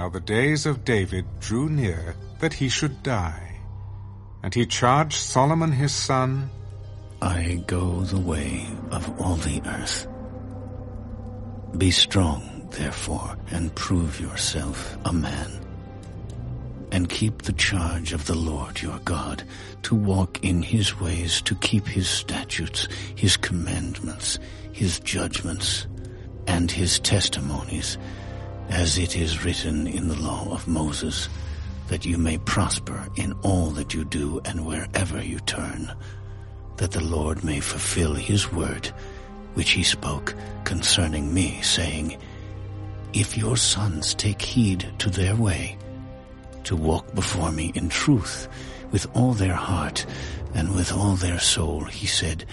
Now the days of David drew near that he should die. And he charged Solomon his son, I go the way of all the earth. Be strong, therefore, and prove yourself a man. And keep the charge of the Lord your God, to walk in his ways, to keep his statutes, his commandments, his judgments, and his testimonies, as it is written in the law of Moses, that you may prosper in all that you do and wherever you turn, that the Lord may fulfill his word, which he spoke concerning me, saying, If your sons take heed to their way, to walk before me in truth, with all their heart and with all their soul, he said,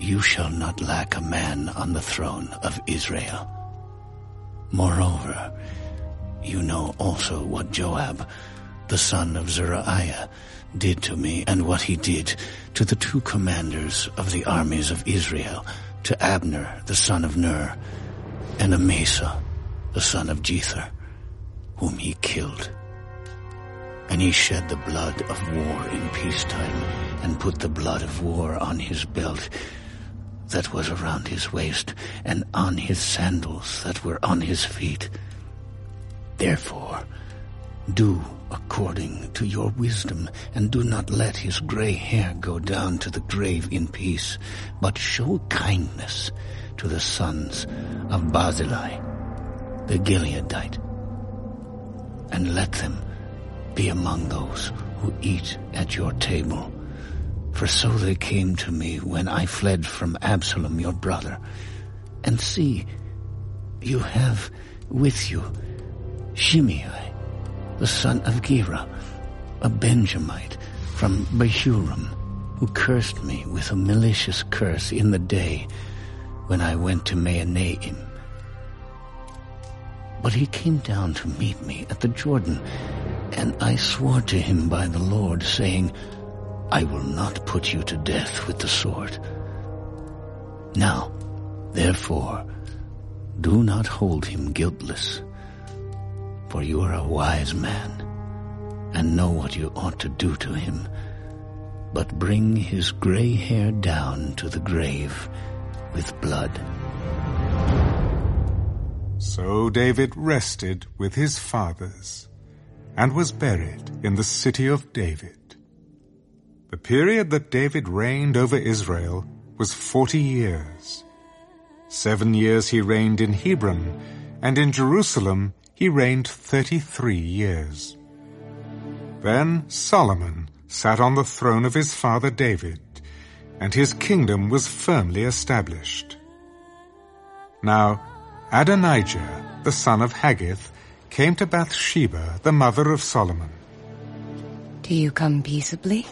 You shall not lack a man on the throne of Israel. Moreover, you know also what Joab, the son of Zeruiah, did to me and what he did to the two commanders of the armies of Israel, to Abner, the son of Ner, and Amasa, the son of Jether, whom he killed. And he shed the blood of war in peacetime, and put the blood of war on his belt that was around his waist, and on his sandals that were on his feet. Therefore, do according to your wisdom, and do not let his gray hair go down to the grave in peace, but show kindness to the sons of Barzillai, the Gileadite, and let them be among those who eat at your table. For so they came to me when I fled from Absalom your brother. And see, you have with you Shimei, the son of Gera, a Benjamite from Bahurim, who cursed me with a malicious curse in the day when I went to Mahanaim. But he came down to meet me at the Jordan, and I swore to him by the Lord, saying, I will not put you to death with the sword. Now, therefore, do not hold him guiltless, for you are a wise man, and know what you ought to do to him, but bring his gray hair down to the grave with blood. So David rested with his fathers, and was buried in the city of David. The period that David reigned over Israel was forty years. Seven years he reigned in Hebron, and in Jerusalem he reigned thirty-three years. Then Solomon sat on the throne of his father David, and his kingdom was firmly established. Now Adonijah, the son of Haggith, came to Bathsheba, the mother of Solomon. Do you come peaceably?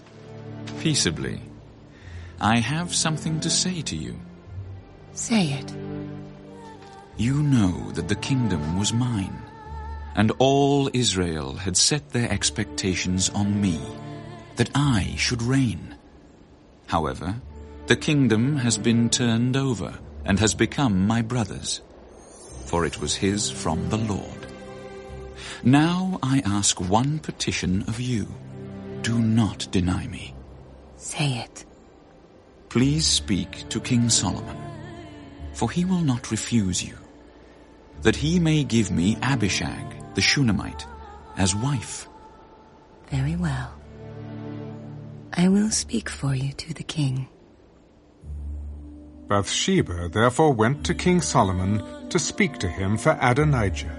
Peaceably. I have something to say to you. Say it. You know that the kingdom was mine, and all Israel had set their expectations on me, that I should reign. However, the kingdom has been turned over and has become my brother's, for it was his from the Lord. Now I ask one petition of you. Do not deny me. Say it. Please speak to King Solomon, for he will not refuse you, that he may give me Abishag the Shunammite as wife. Very well. I will speak for you to the king. Bathsheba therefore went to King Solomon to speak to him for Adonijah.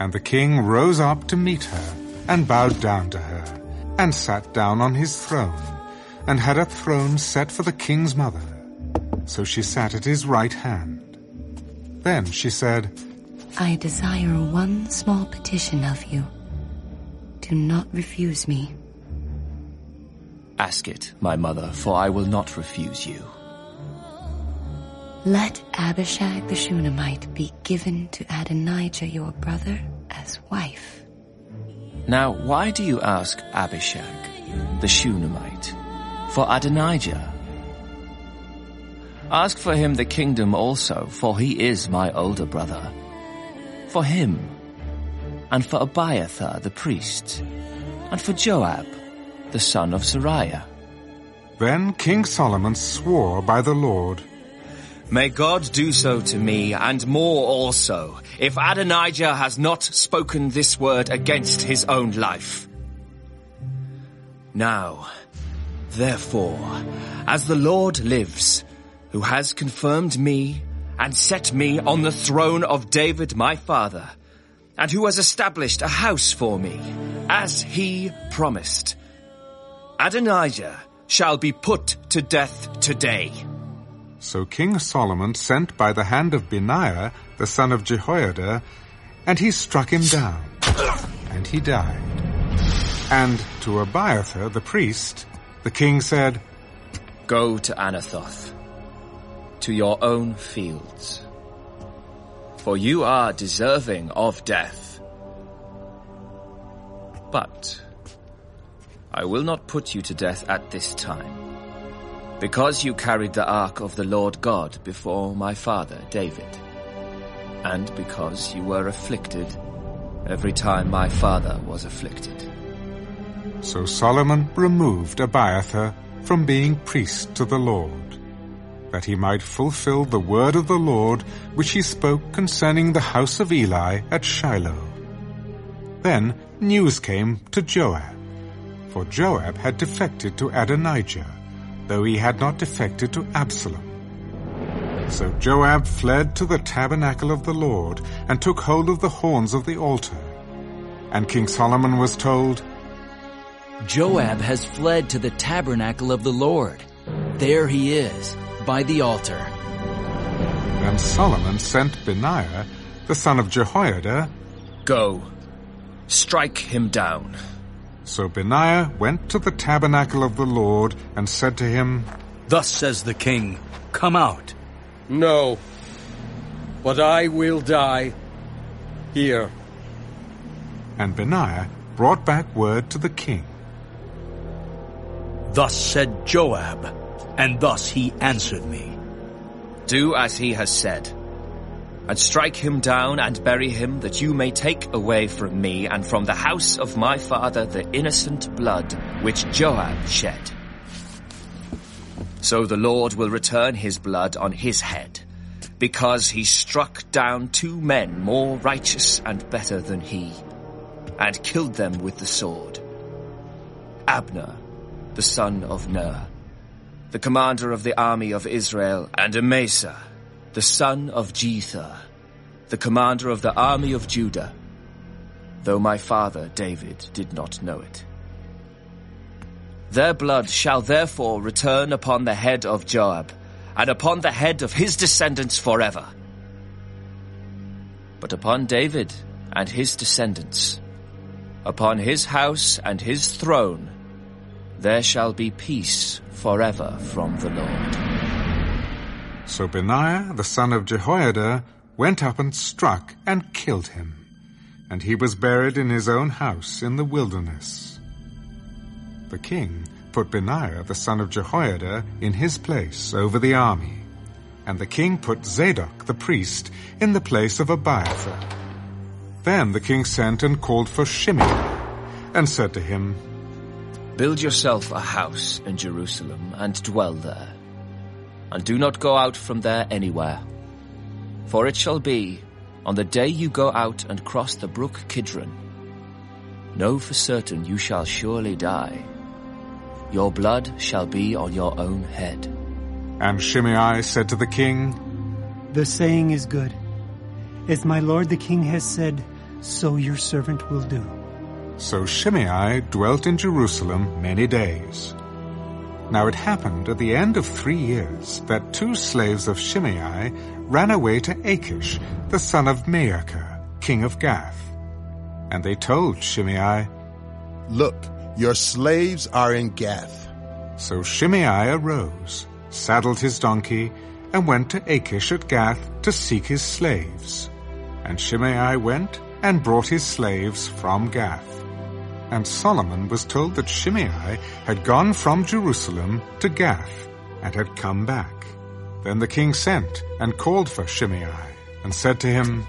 And the king rose up to meet her, and bowed down to her, and sat down on his throne, and had a throne set for the king's mother. So she sat at his right hand. Then she said, I desire one small petition of you. Do not refuse me. Ask it, my mother, for I will not refuse you. Let Abishag the Shunammite be given to Adonijah your brother as wife. Now, why do you ask Abishag, the Shunammite, for Adonijah? Ask for him the kingdom also, for he is my older brother. For him, and for Abiathar the priest, and for Joab, the son of Zeruiah. Then King Solomon swore by the Lord, May God do so to me, and more also, if Adonijah has not spoken this word against his own life. Now, therefore, as the Lord lives, who has confirmed me and set me on the throne of David my father, and who has established a house for me, as he promised. Adonijah shall be put to death today. So King Solomon sent by the hand of Benaiah, the son of Jehoiada, and he struck him down, and he died. And to Abiathar the priest, the king said, Go to Anathoth, to your own fields for you are deserving of death. But I will not put you to death at this time, because you carried the ark of the Lord God before my father David, and because you were afflicted every time my father was afflicted. So Solomon removed Abiathar from being priest to the Lord that he might fulfill the word of the Lord which he spoke concerning the house of Eli at Shiloh. Then news came to Joab, for Joab had defected to Adonijah, though he had not defected to Absalom. So Joab fled to the tabernacle of the Lord, and took hold of the horns of the altar. And King Solomon was told, Joab has fled to the tabernacle of the Lord. There he is, by the altar. Then Solomon sent Benaiah, the son of Jehoiada, Go, strike him down. So Benaiah went to the tabernacle of the Lord and said to him, Thus says the king, Come out. No, but I will die here. And Benaiah brought back word to the king. Thus said Joab, and thus he answered me. Do as he has said, and strike him down and bury him, that you may take away from me and from the house of my father the innocent blood which Joab shed. So the Lord will return his blood on his head, because he struck down two men more righteous and better than he, and killed them with the sword. Abner, the son of Ner, the commander of the army of Israel, and Amasa, the son of Jether, the commander of the army of Judah, though my father David did not know it. Their blood shall therefore return upon the head of Joab, and upon the head of his descendants forever. But upon David and his descendants, upon his house and his throne, there shall be peace forever from the Lord. So Benaiah, the son of Jehoiada, went up and struck and killed him, and he was buried in his own house in the wilderness. The king put Benaiah, the son of Jehoiada, in his place over the army, and the king put Zadok the priest in the place of Abiathar. Then the king sent and called for Shimei, and said to him, Build yourself a house in Jerusalem and dwell there, and do not go out from there anywhere. For it shall be, on the day you go out and cross the brook Kidron, know for certain you shall surely die. Your blood shall be on your own head. And Shimei said to the king, The saying is good. As my lord the king has said, so your servant will do. So Shimei dwelt in Jerusalem many days. Now it happened at the end of three years that two slaves of Shimei ran away to Achish, the son of Maacah, king of Gath. And they told Shimei, Look, your slaves are in Gath. So Shimei arose, saddled his donkey, and went to Achish at Gath to seek his slaves. And Shimei went and brought his slaves from Gath. And Solomon was told that Shimei had gone from Jerusalem to Gath and had come back. Then the king sent and called for Shimei and said to him,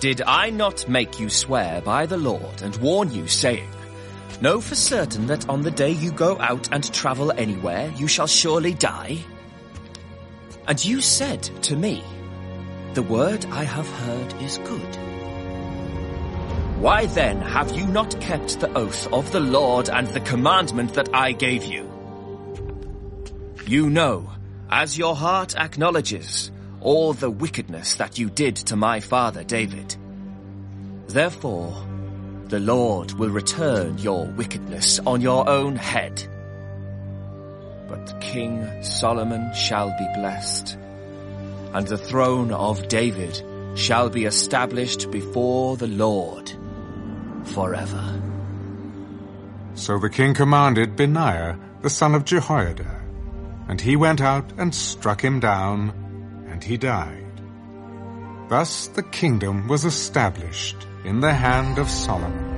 Did I not make you swear by the Lord and warn you, saying, Know for certain that on the day you go out and travel anywhere, you shall surely die? And you said to me, The word I have heard is good. Why then have you not kept the oath of the Lord and the commandment that I gave you? You know, as your heart acknowledges, all the wickedness that you did to my father David. Therefore, the Lord will return your wickedness on your own head. But King Solomon shall be blessed, and the throne of David shall be established before the Lord forever. So the king commanded Benaiah, the son of Jehoiada, and he went out and struck him down, and he died. Thus the kingdom was established in the hand of Solomon.